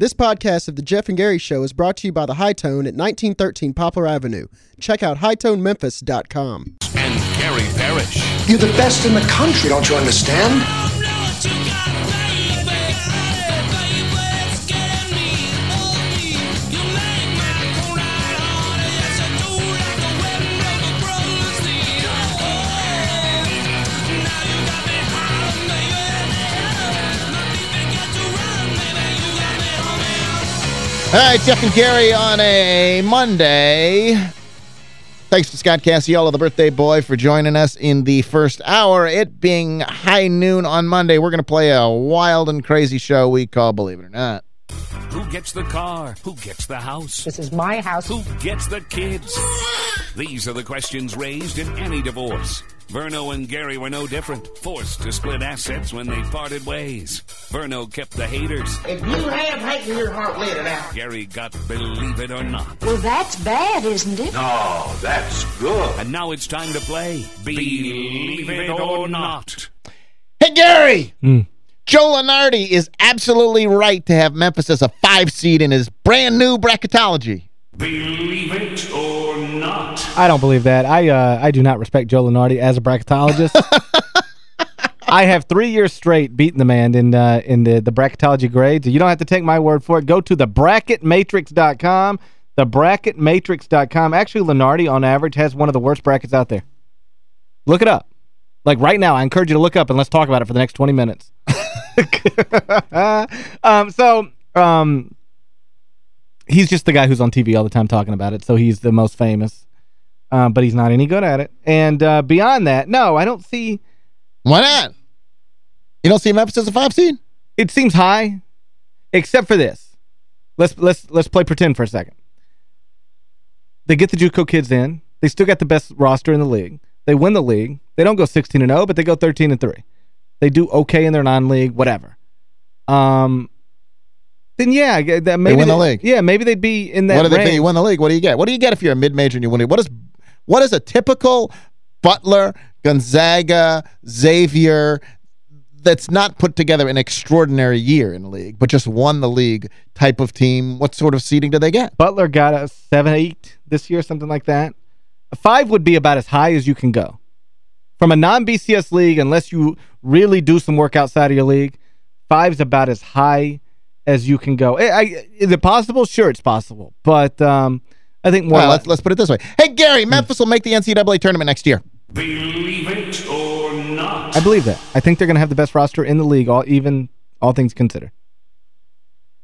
This podcast of The Geoff and Gary Show is brought to you by The Hi-Tone at 1913 Poplar Avenue. Check out hightonememphis.com. And Gary Parrish. You're the best in the country, don't you understand? All right, Geoff and Gary on a Monday. Thanks to Scott Cassiolo, the birthday boy, for joining us in the first hour. It being high noon on Monday, we're going to play a wild and crazy show we call Believe It or Not. Who gets the car? Who gets the house? This is my house. Who gets the kids? These are the questions raised in any divorce. Verno and Gary were no different, forced to split assets when they parted ways. Verno kept the haters. If you have hate in your heart, let it out. Gary got Believe It or Not. Well, that's bad, isn't it? No, that's good. And now it's time to play Believe It or Not. Hey, Gary! Hmm. Joe Lunardi is absolutely right to have Memphis as a five seed in his brand new bracketology. Believe it or not. I don't believe that. I uh, I do not respect Joe Lunardi as a bracketologist. I have three years straight beating the man in uh, in the, the bracketology grades. You don't have to take my word for it. Go to thebracketmatrix.com. Thebracketmatrix.com. Actually, Lunardi, on average, has one of the worst brackets out there. Look it up. Like right now, I encourage you to look up and let's talk about it for the next 20 minutes. um, so, um, he's just the guy who's on TV all the time talking about it, so he's the most famous. Uh, but he's not any good at it. And uh, beyond that, no, I don't see... Why not? You don't see Memphis as a five seed? It seems high, except for this. Let's let's let's play pretend for a second. They get the JUCO kids in. They still got the best roster in the league. They win the league. They don't go 16 and 0, but they go 13 and 3. They do okay in their non-league, whatever. Um then yeah, I get that maybe win the league. Yeah, maybe they'd be in that What do they range. pay? You win the league. What do you get? What do you get if you're a mid-major and you win it? What is what is a typical Butler, Gonzaga, Xavier that's not put together an extraordinary year in the league, but just won the league type of team? What sort of seeding do they get? Butler got a 7-8 this year, something like that. A 5 would be about as high as you can go. From a non-BCS league, unless you really do some work outside of your league, five's about as high as you can go. I, I, is it possible? Sure, it's possible. But um, I think more... Well, let's, let's put it this way. Hey, Gary, Memphis will make the NCAA tournament next year. Believe it or not. I believe that. I think they're going to have the best roster in the league, all even all things considered.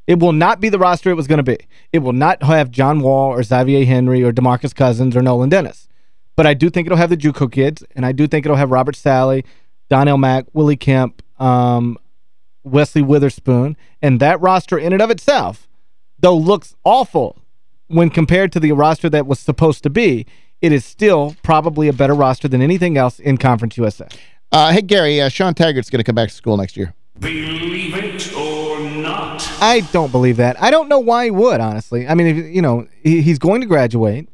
It will not be the roster it was going to be. It will not have John Wall or Xavier Henry or DeMarcus Cousins or Nolan Dennis. But I do think it'll have the JUCO kids, and I do think it'll have Roburt Sallie, Doneal Mack, Willie Kemp, um, Wesley Witherspoon. And that roster in and of itself, though looks awful when compared to the roster that was supposed to be, it is still probably a better roster than anything else in Conference USA. Uh, hey, Gary, uh, Shawn Taggart's going to come back to school next year. Believe it or not. I don't believe that. I don't know why he would, honestly. I mean, if, you know, he, he's going to graduate.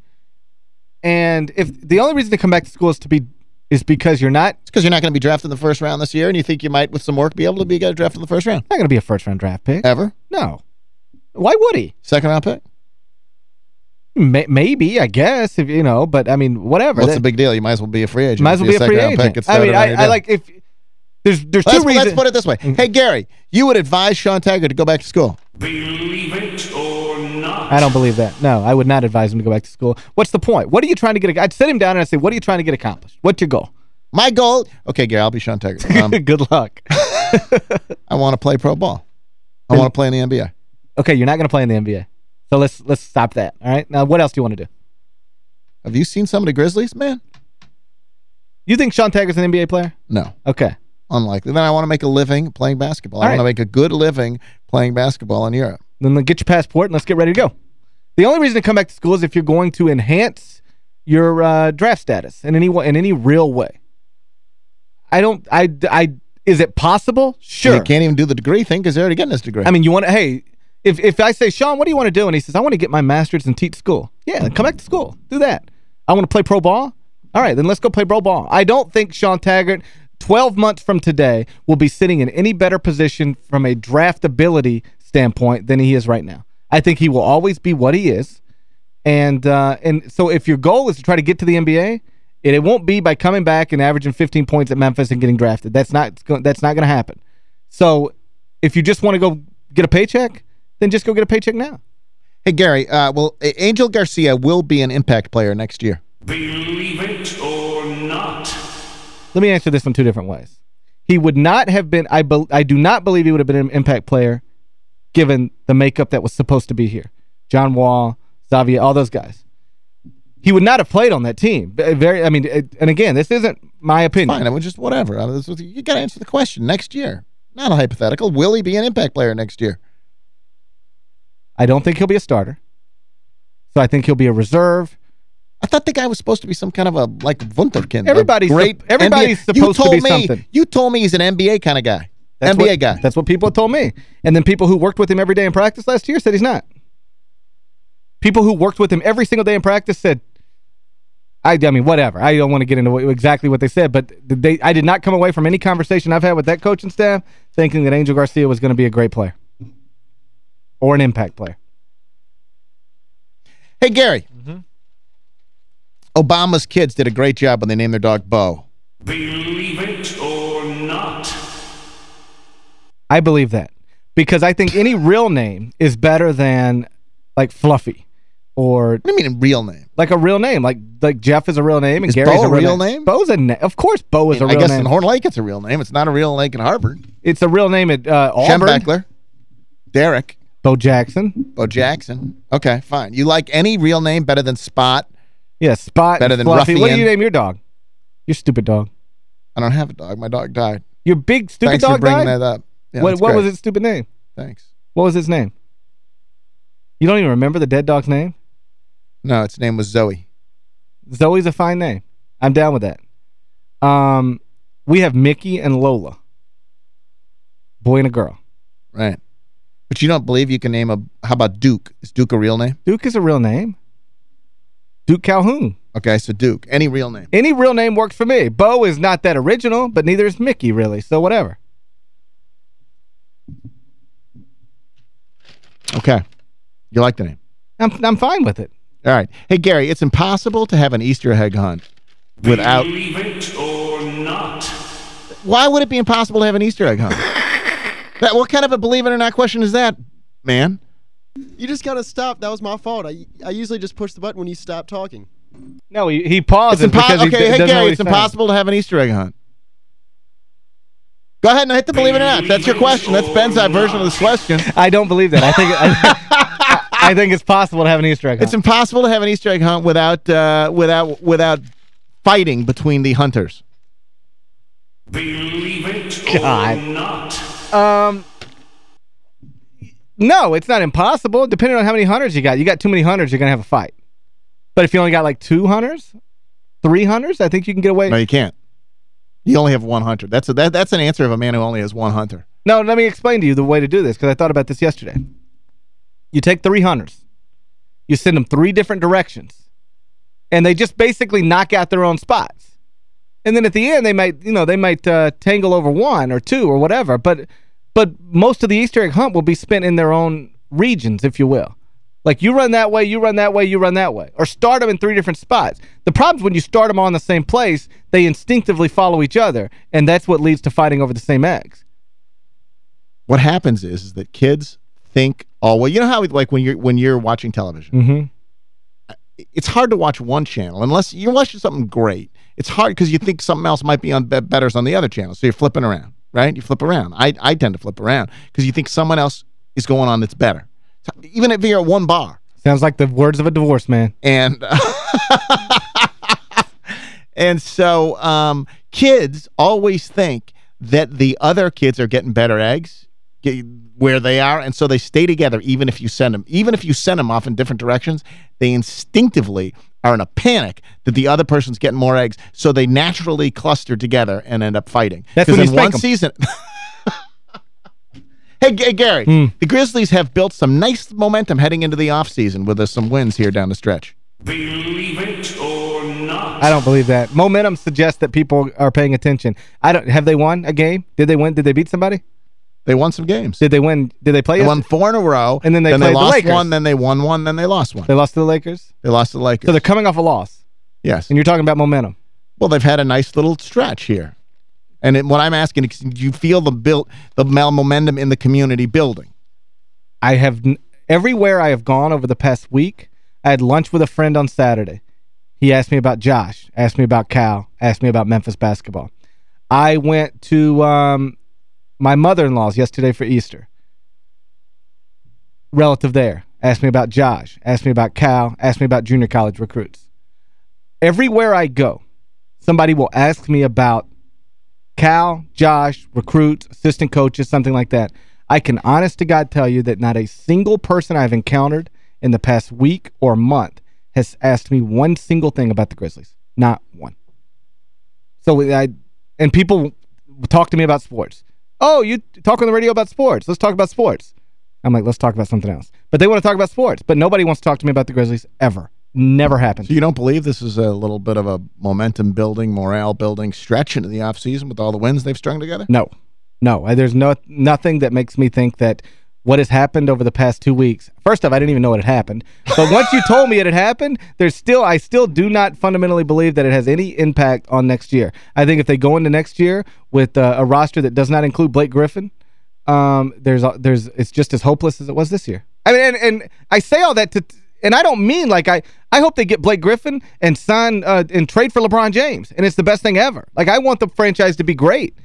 And if the only reason to come back to school is to be is because you're not It's because you're not going to be drafted in the first round this year, and you think you might, with some work, be able to be get drafted in the first round. not going to be a first round draft pick. Ever? No. Why would he? Second round pick? May, maybe, I guess, if you know, but I mean, whatever. What's That- the big deal? You might as well be a free agent. might as well be a free second-round agent. Pick. I mean, I, I like if there's there's Let's, two reasons. let's put it this way. Hey, Gary, you would advise Shawn Taggart to go back to school. Believe it or not. I don't believe that. No, I would not advise him to go back to school. What's the point? What are you trying to get? I'd sit him down and I'd say, what are you trying to get accomplished? What's your goal? My goal, okay, Gary, I'll be Shawn Taggart. Um, Good luck. I want to play pro ball. I want to play in the NBA. okay, you're not going to play in the NBA. So let's let's stop that. All right. Now, what else do you want to do? Have you seen some of the Grizzlies, man? You think Shawn Taggart's an NBA player? No, Okay. unlikely. Then I want to make a living playing basketball. I All want to make a good living playing basketball in Europe. Then get your passport and let's get ready to go. The only reason to come back to school is if you're going to enhance your uh, draft status in any way, in any real way. I don't I I is it possible? Sure. They can't even do the degree thing because they're already getting this degree. I mean, you want to hey, if if I say, "Shawn, what do you want to do?" and he says, "I want to get my master's and teach school." Yeah, come back to school. Do that. I want to play pro ball. All right, then let's go play pro ball. I don't think Shawn Taggart 12 months from today will be sitting in any better position from a draftability standpoint than he is right now. I think he will always be what he is. And uh, and so if your goal is to try to get to the NBA, it, it won't be by coming back and averaging 15 points at Memphis and getting drafted. That's not that's not going to happen. So if you just want to go get a paycheck, then just go get a paycheck now. Hey, Gary, uh, well, Angel Garcia will be an impact player next year. Believe it or not. Let me answer this in two different ways. He would not have been, I, be, I do not believe he would have been an impact player given the makeup that was supposed to be here. John Wall, Xavier, all those guys. He would not have played on that team. Very, I mean, and again, this isn't my opinion. Fine, I mean, just whatever. You got to answer the question next year. Not a hypothetical. Will he be an impact player next year? I don't think he'll be a starter. So I think he'll be a reserve. I thought the guy was supposed to be some kind of a, like, wunderkind. Everybody's, great everybody's NBA. supposed to be me, something. You told me he's an NBA kind of guy. That's NBA what, guy. That's what people told me. And then people who worked with him every day in practice last year said he's not. People who worked with him every single day in practice said, I, I mean, whatever. I don't want to get into exactly what they said, but they I did not come away from any conversation I've had with that coaching staff thinking that Angel Garcia was going to be a great player or an impact player. Hey, Gary. Mm -hmm. Obama's kids did a great job when they named their dog Bo. Believe I believe that. Because I think any real name is better than, like, Fluffy. Or What do you mean a real name? Like a real name. Like like Geoff is a real name and is Gary's Bo a real, real name. name. Bo's a name. Of course Bo is I mean, a real name. I guess name. in Horn Lake it's a real name. It's not a real name in Harvard. It's a real name at uh, Auburn. Beckler. Derek. Bo Jackson. Bo Jackson. Okay, fine. You like any real name better than Spot? Yeah, Spot. Better than Fluffy. Ruffian. What do you name your dog? Your stupid dog. I don't have a dog. My dog died. Your big stupid Thanks dog for bringing died? that up. Yeah, what what great. was its stupid name? Thanks. What was its name? You don't even remember the dead dog's name? No, its name was Zoe. Zoe's a fine name. I'm down with that. Um, we have Mickey and Lola. Boy and a girl. Right. But you don't believe you can name a... How about Duke? Is Duke a real name? Duke is a real name. Duke Calhoun. Okay, so Duke. Any real name. Any real name works for me. Bo is not that original, but neither is Mickey, really. So whatever. Okay. You like the name? I'm I'm fine with it. All right. Hey, Gary, it's impossible to have an Easter egg hunt without... Believe it or not. Why would it be impossible to have an Easter egg hunt? that, what kind of a believe it or not question is that, man? You just got to stop. That was my fault. I I usually just push the button when you stop talking. No, he, he pauses it's because okay, he hey, Gary, it's impossible to have an Easter egg hunt. Go ahead and hit the believe it or not. That's your question. That's Ben's version of this question. I don't believe that. I think I, I think it's possible to have an Easter egg hunt. It's impossible to have an Easter egg hunt without uh, without without fighting between the hunters. Believe it God. or not. Um, no, it's not impossible. Depending on how many hunters you got. You got too many hunters, you're going to have a fight. But if you only got like two hunters, three hunters, I think you can get away. No, you can't. You only have one hunter. That's a, that, that's an answer of a man who only has one hunter. No, let me explain to you the way to do this because I thought about this yesterday. You take three hunters. You send them three different directions. And they just basically knock out their own spots. And then at the end, they might, you know, they might uh, tangle over one or two or whatever. But but most of the Easter egg hunt will be spent in their own regions, if you will. Like you run that way, you run that way, you run that way. Or start them in three different spots. The problem is when you start them all in the same place, they instinctively follow each other. And that's what leads to fighting over the same eggs. What happens is, is that kids think, oh, well, you know how like when you're when you're watching television, mm -hmm. it's hard to watch one channel unless you're watching something great. It's hard because you think something else might be on better on the other channel, so you're flipping around, right? You flip around. I, I tend to flip around because you think someone else is going on that's better. Even if you're at one bar. Sounds like the words of a divorce man. And and so um, kids always think that the other kids are getting better eggs where they are, and so they stay together even if you send them. Even if you send them off in different directions, they instinctively are in a panic that the other person's getting more eggs, so they naturally cluster together and end up fighting. That's in one them. season... Hey, hey, Gary, Hmm. the Grizzlies have built some nice momentum heading into the offseason with uh, some wins here down the stretch. Believe it or not. I don't believe that. Momentum suggests that people are paying attention. I don't have they won a game? Did they win? Did they beat somebody? They won some games. Did they win? Did they play? They yes- won four in a row. And then they then played the lost Lakers. one, then they won one, then they lost one. They lost to the Lakers? They lost to the Lakers. So they're coming off a loss. yes. And you're talking about momentum. Well, they've had a nice little stretch here. And it, what I'm asking is, do you feel the build, the momentum in the community building? I have everywhere I have gone over the past week, I had lunch with a friend on Saturday. He asked me about Josh, asked me about Cal, asked me about Memphis basketball. I went to um, my mother-in-law's yesterday for Easter. Relative there. Asked me about Josh, asked me about Cal, asked me about junior college recruits. Everywhere I go, somebody will ask me about Cal, Josh, recruits, assistant coaches, something like that. I can honest to God tell you that not a single person I've encountered in the past week or month has asked me one single thing about the Grizzlies. Not one. So I and people talk to me about sports. Oh, you talk on the radio about sports. Let's talk about sports. I'm like, let's talk about something else. But they want to talk about sports, but nobody wants to talk to me about the Grizzlies ever. Never happened. So you don't believe this is a little bit of a momentum building, morale building stretch into the offseason with all the wins they've strung together? No. No. There's no nothing that makes me think that what has happened over the past two weeks. First off, I didn't even know it had happened. But once you told me it had happened, there's still I still do not fundamentally believe that it has any impact on next year. I think if they go into next year with uh, a roster that does not include Blake Griffin, um, there's there's it's just as hopeless as it was this year. I mean, and, and I say all that to and I don't mean like I I hope they get Blake Griffin and sign uh, and trade for LeBron James and it's the best thing ever. Like I want the franchise to be great.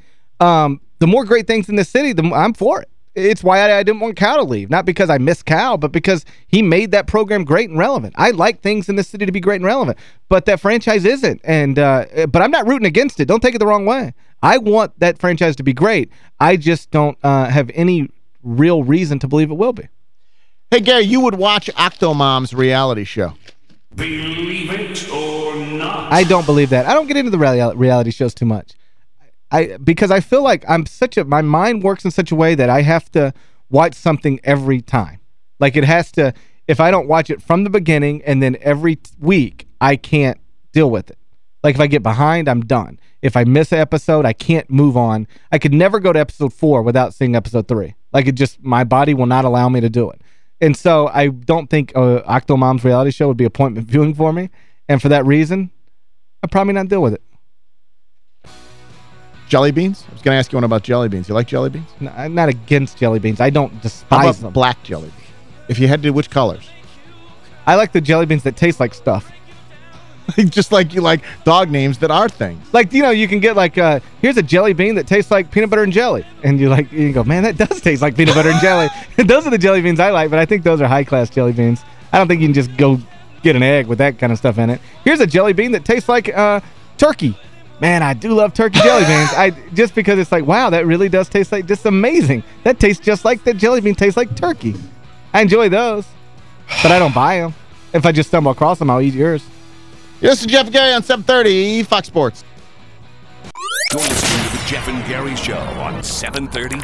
Um, the more great things in the city, the I'm for it. It's why I, I didn't want Cal to leave. Not because I miss Cal, but because he made that program great and relevant. I like things in the city to be great and relevant, but that franchise isn't. And uh, But I'm not rooting against it. Don't take it the wrong way. I want that franchise to be great. I just don't uh, have any real reason to believe it will be. Hey, Gary, you would watch Octomom's reality show. Believe it or not. I don't believe that. I don't get into the reality shows too much. I because I feel like I'm such a my mind works in such a way that I have to watch something every time. Like it has to if I don't watch it from the beginning and then every week I can't deal with it. Like if I get behind, I'm done. If I miss an episode, I can't move on. I could never go to episode 4 without seeing episode 3. Like it just my body will not allow me to do it. And so I don't think uh, Octomom's reality show would be appointment viewing for me. And for that reason, I'd probably not deal with it. Jelly beans? I was going to ask you one about jelly beans. You like jelly beans? No, I'm not against jelly beans. I don't despise about them. black jelly beans? If you had to, which colors? I like the jelly beans that taste like stuff. Just like you like dog names that are things. Like, you know, you can get like, uh, here's a jelly bean that tastes like peanut butter and jelly. And you like, you go, man, that does taste like peanut butter and jelly. those are the jelly beans I like, but I think those are high-class jelly beans. I don't think you can just go get an egg with that kind of stuff in it. Here's a jelly bean that tastes like uh, turkey. Man, I do love turkey jelly beans. I Just because it's like, wow, that really does taste like just amazing. That tastes just like that jelly bean tastes like turkey. I enjoy those, but I don't buy them. If I just stumble across them, I'll eat yours. This is Geoff and Gary on 730 Fox Sports. You're listening to the Geoff and Gary Show on 730